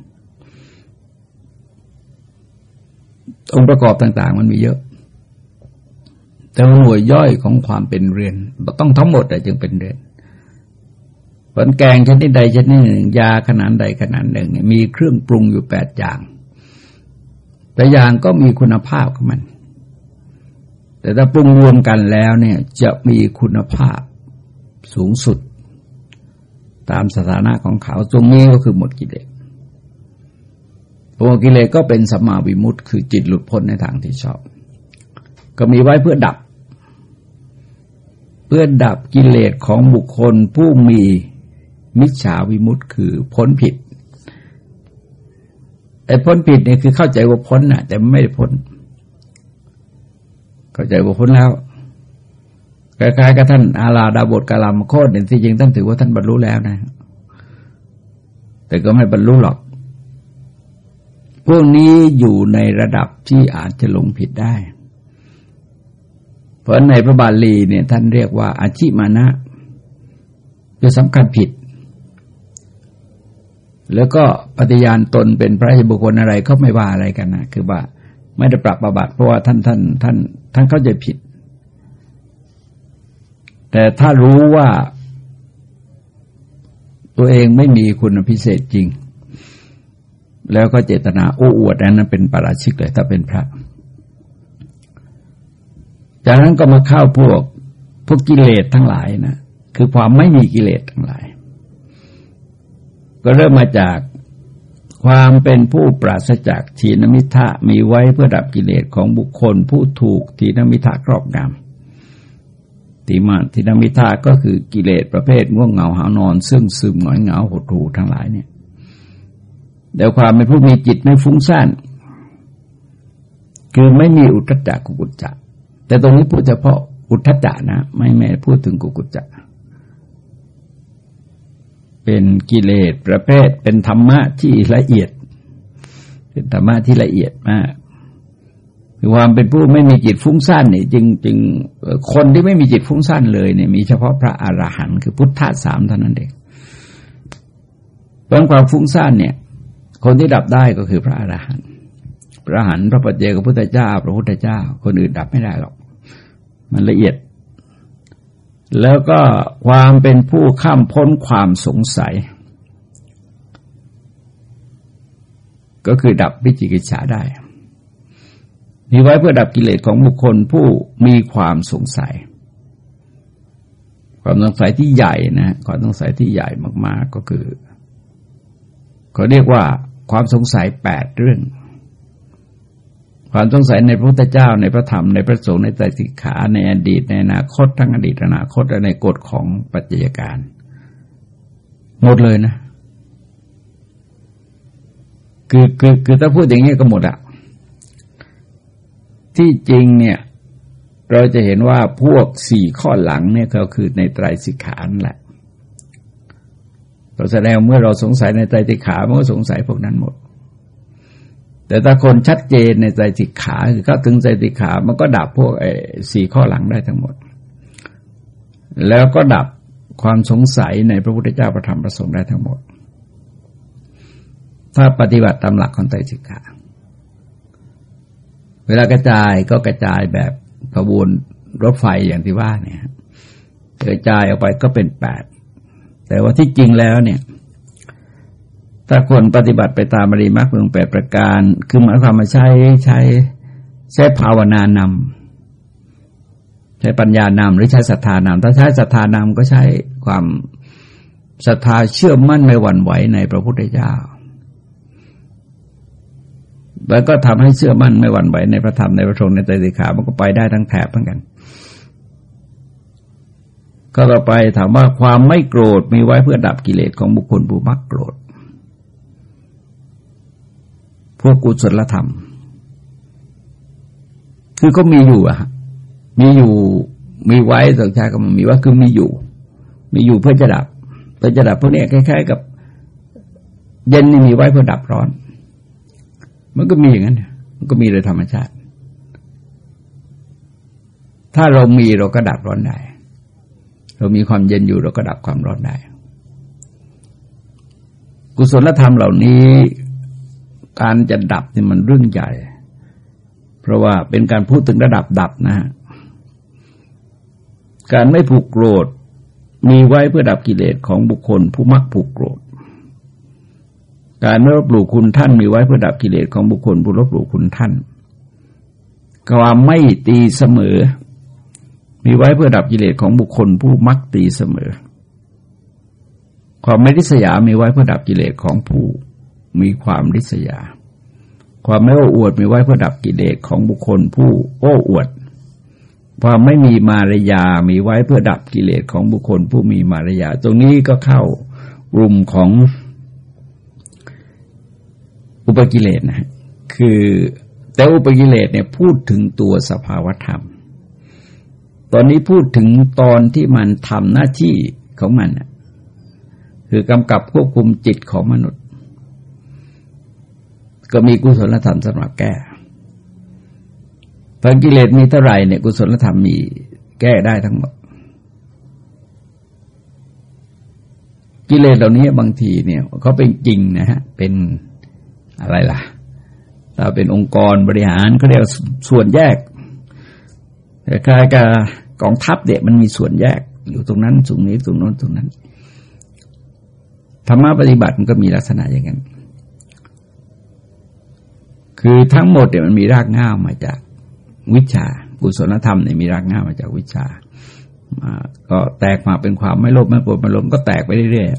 A: องค์ประกอบต่าง ๆ มันมีเยอะ แต่หน่วยย่อยของความเป็นเรือนต้องทั้งหมดจึงเป็นเรือนผลแกงชนิดใดชนิดหนึ่งยาขนาดใดขนาดหนึ่ง มีเครื่องปรุงอยู่แปดอย่าง แต่อย่างก็มีคุณภาพของมัน แต่ถ้าปรุงรวมกันแล้วเนี่ยจะมีคุณภาพสูงสุด ตามสถานะของเขาตรงนี้ก็คือหมดกิเลสตัวกิเลสก็เป็นสัมมาวิมุตต์คือจิตหลุดพ้นในทางที่ชอบ ก็มีไว้เพื่อดับ เพื่อดับกิเลสของบุคคลผู้มีมิจฉาวิมุตต์คือพ้นผิดไอ้พ้นผิดเนี่ยคือเข้าใจว่าพ้นนะแต่ไม่ได้พ้น เข้าใจว่าพ้นแล้วคล้ายๆกับท่านอาลาดาบทกาลามโคตเนี่ยที่จริงท่านถือว่าท่านบรรลุแล้วนะ แต่ก็ไม่บรรลุหรอก พวกนี้อยู่ในระดับที่อาจจะลงผิดได้ เพราะในพระบาลีเนี่ยท่านเรียกว่าอาชิมานะคือสำคัญผิด แล้วก็ปฏิญาณตนเป็นพระบุคคลอะไรก็ไม่ว่าอะไรกันนะคือว่าไม่ได้ปรับประบัติเพราะว่าท่านท่านท่านท่านเข้าใจผิด แต่ถ้ารู้ว่าตัวเองไม่มีคุณพิเศษจริง แล้วก็เจตนาโอ้อวดนั้นเป็นปราชิกเลยถ้าเป็นพระ จากนั้นก็มาเข้าพวกพวกกิเลสทั้งหลายนะคือความไม่มีกิเลสทั้งหลาย ก็เริ่มมาจากความเป็นผู้ปราศจากทีนมิทะมีไว้เพื่อดับกิเลสของบุคคล ผู้ถูกทีนมิทะครอบงำติมาทินมิทาก็คือกิเลสประเภทง่วงเหงาหานอน ซึ่งซึมหงอยเหงาหดหูทั้งหลายเนี่ยเดี๋ยวความเป็นผู้มีจิตไม่ฟุ้งซ่านคือไม่มีอุทจจะกุกุจจะ แต่ตรงนี้พูดเฉพาะอุทจจะนะ ไม่แม่พูดถึงกุกุจจะ เป็นกิเลสประเภท เป็นธรรมะที่ละเอียด เป็นธรรมะที่ละเอียดมากคือความเป็นผู้ไม่มีจิตฟุ้งซ่านเนี่ยจึงจึงคนที่ไม่มีจิตฟุ้งซ่านเลยเนี่ยมีเฉพาะพระอรหันต์คือพุทธะสามเท่านั้นเองเพราะความฟุ้งซ่านเนี่ย คนที่ดับได้ก็คือพระอรหันต์ พระหันพระปัจเจกพุทธเจ้า พระพุทธเจ้า คนอื่นดับไม่ได้หรอก มันละเอียด แล้วก็ความเป็นผู้ข้ามพ้นความสงสัย ก็คือดับวิจิกิจฉาได้มีไว้เพื่อดับกิเลสของบุคคลผู้มีความสงสัย ความสงสัยที่ใหญ่นะความสงสัยที่ใหญ่มาก ๆก็คือเขาเรียกว่าความสงสัยแปดเรื่อง ความสงสัยในพระพุทธเจ้าในพระธรรมในพระสงฆ์ในใจสิกขาในอดีตในอนาคตทั้งอดีตอนาคตและในกฎของปัจจัยการหมดเลยนะ คือคือคือถ้าพูดอย่างนี้ก็หมดอะที่จริงเนี่ย เราจะเห็นว่าพวกสี่ข้อหลังเนี่ยก็คือในไตรสิกขานแหละเราแสดงเมื่อเราสงสัยในไตรสิกขามันก็สงสัยพวกนั้นหมด แต่ถ้าคนชัดเจนในไตรสิกขาคือเข้าถึงไตรสิกขามันก็ดับพวกไอ้สี่ข้อหลังได้ทั้งหมด แล้วก็ดับความสงสัยในพระพุทธเจ้าประธรรมประสงค์ได้ทั้งหมด ถ้าปฏิบัติตามหลักของไตรสิกขาเวลากระจายก็กระจายแบบขบวนรถไฟอย่างที่ว่าเนี่ยกระจายออกไปก็เป็นแปดแต่ว่าที่จริงแล้วเนี่ย ถ้าคนปฏิบัติไปตามบริมรรคเมืองแปดประการ คือหมายความมาใช้ใช้ใช้ภาวนานำใช้ปัญญานำหรือใช้ศรัทธานำถ้าใช้ศรัทธานำก็ใช้ความศรัทธาเชื่อมั่นไม่หวั่นไหวในพระพุทธเจ้าแล้วก็ทำให้เชื่อมั่นไม่หวั่นไหวในพระธรรมในพระสงฆ์ในใจสิขามันก็ไปได้ทั้งแถบเหมือนกัน ก็ต่อไปถามว่าความไม่โกรธมีไว้เพื่อดับกิเลสของบุคคลผู้มักโกรธ วกกุศลธรรม คือก็มีอยู่อะมีอยู่มีไว้สังชาก็มันมีว่าคือมีอยู่ มีอยู่เพื่อจะดับเพื่อจะดับพวกนี้คล้ายๆกับ เย็นนี่มีไว้เพื่อดับร้อน มันก็มีอย่างนั้นมันก็มีโดยธรรมชาติ ถ้าเรามีเราก็ดับร้อนได้ เรามีความเย็นอยู่เราก็ดับความร้อนได้ กุศลธรรมเหล่านี้ การจะดับนี่มันเรื่องใหญ่ เพราะว่าเป็นการพูดถึงระดับดับนะฮะการไม่ผูกโกรธมีไว้เพื่อดับกิเลสของบุคคลผู้มักผูกโกรธ การไม่ลบหลู่คุณท่านมีไว้เพื่อดับกิเลสของบุคคลผู้ลบหลู่คุณท่านความไม่ตีเสมอ มีไว้เพื่อดับกิเลสของบุคคลผู้มักตีเสมอ ความไม่ริษยามีไว้เพื่อดับกิเลสของผู้ มีความริษยา ความไม่โอ้อวดมีไว้เพื่อดับกิเลสของบุคคลผู้โอ้อวด ความไม่มีมารยา มีไว้เพื่อดับกิเลสของบุคคลผู้มีมารยา ตรงนี้ก็เข้ากลุ่มของอุปกิเลสนะคือแต่อุปกิเลสเนี่ยพูดถึงตัวสภาวธรรม ตอนนี้พูดถึงตอนที่มันทำหน้าที่ของมัน คือกำกับควบคุมจิตของมนุษย์ ก็มีกุศลธรรมสำหรับแก้ตอนกิเลสมีเท่าไหร่เนี่ยกุศลธรรมมีแก้ได้ทั้งหมด กิเลสเหล่านี้บางทีเนี่ยเขาเป็นจริงนะฮะ เป็นอะไรล่ะเราเป็นองค์กรบริหารเขาเรียกส่วนแยกแต่คล้ายกับกองทัพเด็กมันมีส่วนแยก อยู่ตรงนั้นตรงนี้ตรงโน้นตรงนั้นธรรมะปฏิบัติมันก็มีลักษณะอย่างนั้น คือทั้งหมดเนี่ยมันมีรากง่ามาจากวิชา กุศลธรรมเนี่ยมีรากง่ามาจากวิชาก็แตกมาเป็นความไม่โลภไม่โกรธไม่หลงก็แตกไปเรื่อยๆ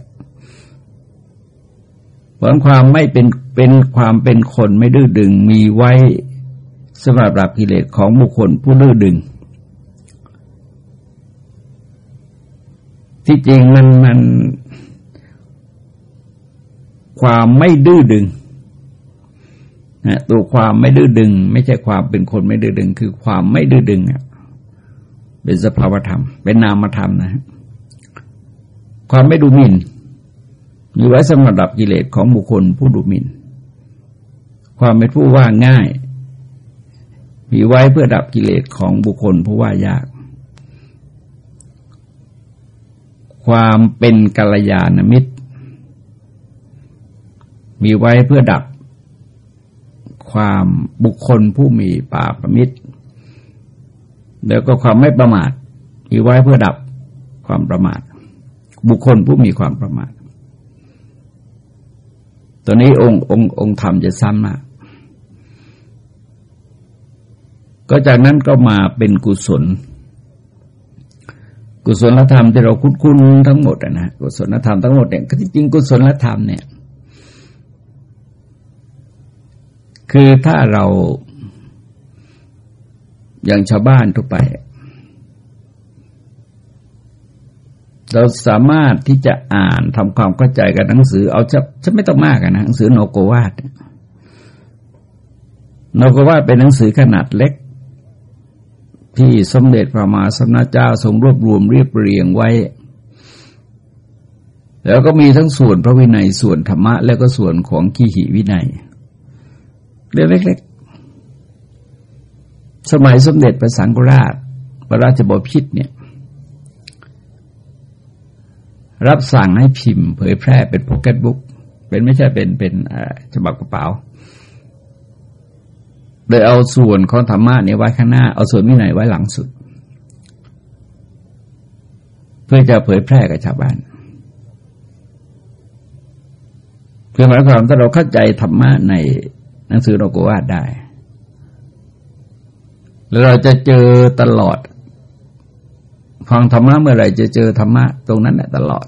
A: เพราะความไม่เป็นเป็นความเป็นคนไม่ดื้อดึงมีไว้สำหรับดับกิเลสของบุคคลผู้ดื้อดึง ที่จริงมันมัน ความไม่ดื้อดึง นะตัวความไม่ดื้อดึง ไม่ใช่ความเป็นคนไม่ดื้อดึง คือความไม่ดื้อดึงเป็นสภาวธรรม เป็นนามธรรมนะความไม่ดูหมิ่นมีไว้สำหรับกิเลสของบุคคลผู้ดุหมิน่น ความเป็นผู้ว่าง่าย มีไว้เพื่อดับกิเลสของบุคคลผู้ว่ายาก ความเป็นกัลยาณมิตร มีไว้เพื่อดับ ความบุคคลผู้มีป่าประมิตร แล้วก็ความไม่ประมาทมีไว้เพื่อดับความประมาท บุคคลผู้มีความประมาทตัวนี้องค์องค์องค์ธรรมจะซ้ำมากก็จากนั้นก็มาเป็นกุศล กุศลธรรมที่เราคุ้นๆทั้งหมดนะกุศลธรรมทั้งหมดเนี่ยที่จริงกุศลธรรมเนี่ย คือถ้าเราอย่างชาวบ้านทั่วไป เราสามารถที่จะอ่านทำความเข้าใจกับหนังสือ เอาจะจะไม่ต้องมากนะหนังสือโนโกวาดโนโกวาดเป็นหนังสือขนาดเล็ก ที่สมเด็จพระมหาสมณเจ้าทรงรวบรวมเรียบเรียงไว้ แล้วก็มีทั้งส่วนพระวินัยส่วนธรรมะ แล้วก็ส่วนของขีหิวินัย เรื่องเล็กๆ สมัยสมเด็จพระสังฆราชพระราชบพิตรเนี่ย รับสั่งให้พิมพ์ เผยแพร่เป็นพ็อกเก็ตบุ๊กเป็นไม่ใช่เป็นเป็นฉบับกระเป๋า โดยเอาส่วนของธรรมะเนี่ยไว้ข้างหน้า เอาส่วนวินัยไว้หลังสุด เพื่อจะเผยแพร่กับชาวบ้านพคือหมายความถ้าเราเข้าใจธรรมะใน หนังสือโลกวาดได้ แล้วเราจะเจอตลอด ฟังธรรมะเมื่อไหร่จะเจอธรรมะตรงนั้นแหละตลอด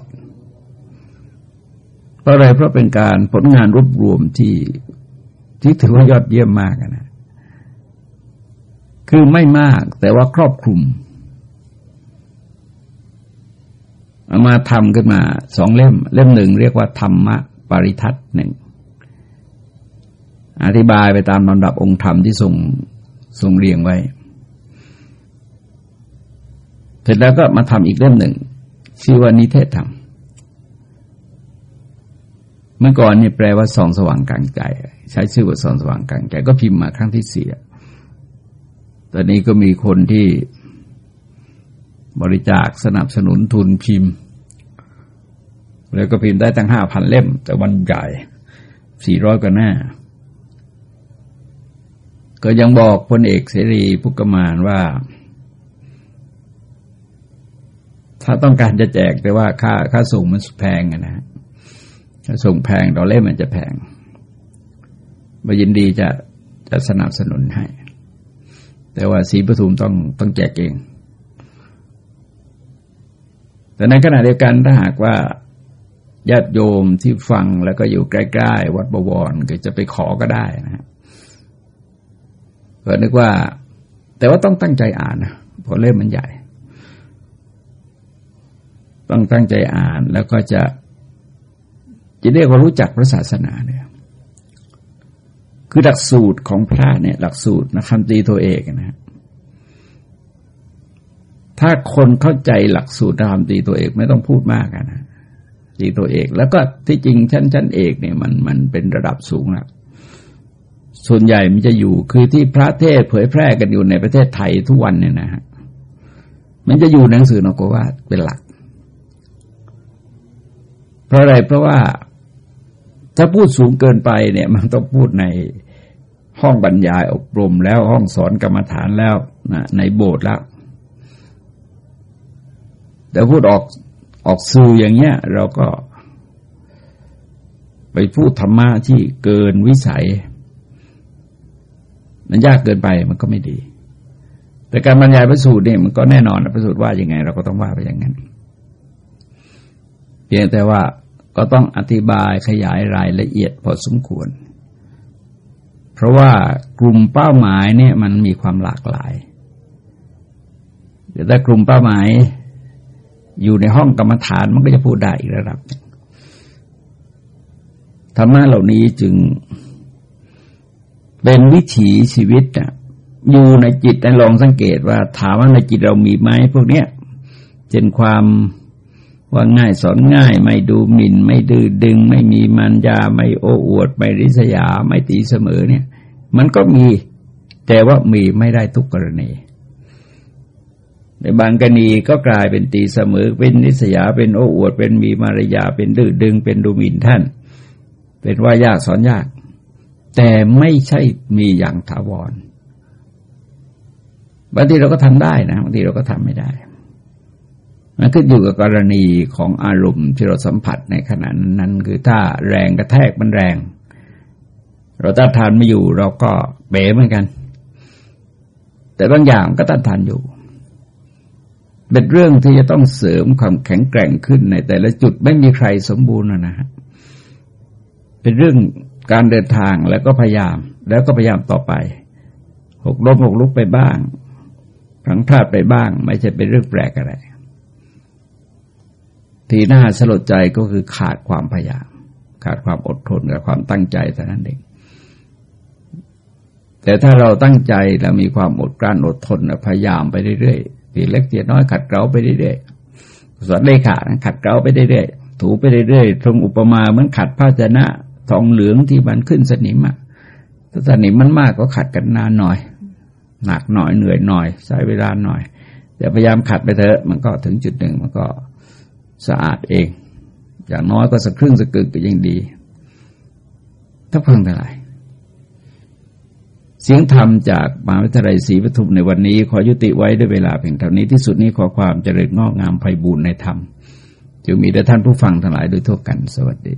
A: เพราะอะไรเพราะเป็นการผลงานรวบรวมที่ที่ถือว่ายอดเยี่ยมมากนะคือไม่มากแต่ว่าครอบคลุมเอามาทำขึ้นมาสองเล่ม เล่มหนึ่งเรียกว่าธรรมะปริทัศหนึ่ง อธิบายไปตามลำดับองค์ธรรมที่ทรงทรงเรียงไว้ เสร็จแล้วก็มาทำอีกเล่มหนึ่งชื่อว่านิเทศธรรม เมื่อก่อนนี่แปลว่าส่องสว่างกลางใจ ใช้ชื่อว่าส่องสว่างกลางใจ ก็พิมพ์มาครั้งที่สี่ตอนนี้ก็มีคนที่บริจาคสนับสนุนทุนพิมพ์ แล้วก็พิมพ์ได้ตั้งห้าพันเล่ม แต่วันใหญ่สี่ร้อยกว่าหน้า ก็ยังบอกพลเอกเสรีพุกมานว่า ถ้าต้องการจะแจกแต่ว่าค่าค่าส่งมันแพงนะถ้าส่งแพงดอลเล่มมันจะแพงมายินดีจะจะสนับสนุนให้ แต่ว่าสีประทุมต้องต้องแจกเอง แต่ในขณะเดียวกันถ้าหากว่าญาติโยมที่ฟังแล้วก็อยู่ใกล้ ๆ วัดบวรก็จะไปขอก็ได้นะฮะ ก็นึกว่า แต่ว่าต้องตั้งใจอ่านนะเพราะเล่มมันใหญ่ ต้องตั้งใจอ่านแล้วก็จะ จะเรียกว่ารู้จักพระศาสนาเนี่ยคือหลักสูตรของพระเนี่ย หลักสูตรนะคำตีตัวเอกนะถ้าคนเข้าใจหลักสูตรธรรมตีตัวเอกไม่ต้องพูดมากนะตีตัวเอก แล้วก็ที่จริงชั้นชั้นเอกเนี่ยมันมันเป็นระดับสูงแล้ว ส่วนใหญ่มันจะอยู่คือที่พระเทศเผยแพร่กันอยู่ในประเทศไทยทุกวันเนี่ยนะฮะมันจะอยู่หนังสือนกว่าเป็นหลัก เพราะอะไรเพราะว่าถ้าพูดสูงเกินไปเนี่ย มันต้องพูดในห้องบรรยายอบรมแล้วห้องสอนกรรมฐานแล้วนะในโบสถ์แล้ว แต่พูดออกออกสื่ออย่างเงี้ย เราก็ ไปพูดธรรมะที่เกินวิสัย มันยากเกินไปมันก็ไม่ดี แต่การบรรยายพระสูตรเนี่ยมันก็แน่นอนพระสูตรว่าอยังไง เราก็ต้องว่าไปอย่างนั้น เพียงแต่ว่าก็ต้องอธิบายขยายรายละเอียดพอสมควร เพราะว่ากลุ่มเป้าหมายเนี่ยมันมีความหลากหลายแต่กลุ่มเป้าหมายอยู่ในห้องกรรมฐานมันก็จะพูดได้อีกระดับธรรมะเหล่านี้จึง เป็นวิถีชีวิตอะอยู่ในจิตในลองสังเกตว่า ถามว่าในจิตเรามีไหมพวกเนี้ยเช่นความว่าง่ายสอนง่ายไม่ดูหมิ่น ไม่ดื้อดึง ไม่มีมันยาไม่โอ้อวด ไม่ริษยา ไม่ตีเสมอเนี่ย มันก็มีแต่ว่ามีไม่ได้ทุกกรณี ในบางกรณีก็กลายเป็นตีเสมอ เป็นนิสยาเป็นโอ้อวด เป็นมีมารยาเป็นดื้อดึง เป็นดูหมิ่นท่าน เป็นว่ายากสอนยาก แต่ไม่ใช่มีอย่างถาวรบางทีเราก็ทำได้นะบางทีเราก็ทำไม่ได้มันขึ้นอยู่กับกรณีของอารมณ์ที่เราสัมผัสในขณะนั้นคือถ้าแรงกระแทกมันแรง เราต้านทานไม่อยู่ เราก็เบ๋เหมือนกัน แต่บางอย่างก็ต้านทานอยู่ เป็นเรื่องที่จะต้องเสริมความแข็งแกร่งขึ้นในแต่ละจุดไม่มีใครสมบูรณ์นะฮะเป็นเรื่อง การเดินทางแล้วก็พยายาม แล้วก็พยายามต่อไป หกล้มหกลุกไปบ้างพลังพลาดไปบ้าง ไม่ใช่เป็นเรื่องแปลกอะไร ที่น่าสลดใจก็คือขาดความพยายาม ขาดความอดทนกับความตั้งใจแต่นั้นเองแต่ถ้าเราตั้งใจและมีความอดกลั้นอดทนพยายามไปเรื่อยๆทีเล็กทีน้อยขัดเกลาไปเรื่อยๆสอนเลขาขัดเกลาไปเรื่อยๆถูไปเรื่อยๆตรงอุปมาเหมือนขัดภาชนะ ทองเหลืองที่มันขึ้นสนิมอะถ้าสนิมมันมากก็ขัดกันนานหน่อย หนักหน่อยเหนื่อยหน่อย ใช้เวลาหน่อยแต่พยายามขัดไปเถอะมันก็ถึงจุดหนึ่งมันก็สะอาดเอง อย่างน้อยก็สักครึ่งสักกึ่งก็ยังดี ถ้าเพิ่งเท่าไหร่เสียงธรรมจากมหาวิทยาลัยศรีปทุมในวันนี้ ขอยุติไว้ด้วยเวลาเพียงเท่านี้ที่สุดนี้ขอความเจริญงอกงามไพบูรณ์ในธรรมจึงมีแด่ท่านผู้ฟังทั้งหลายโดยทั่วกันสวัสดี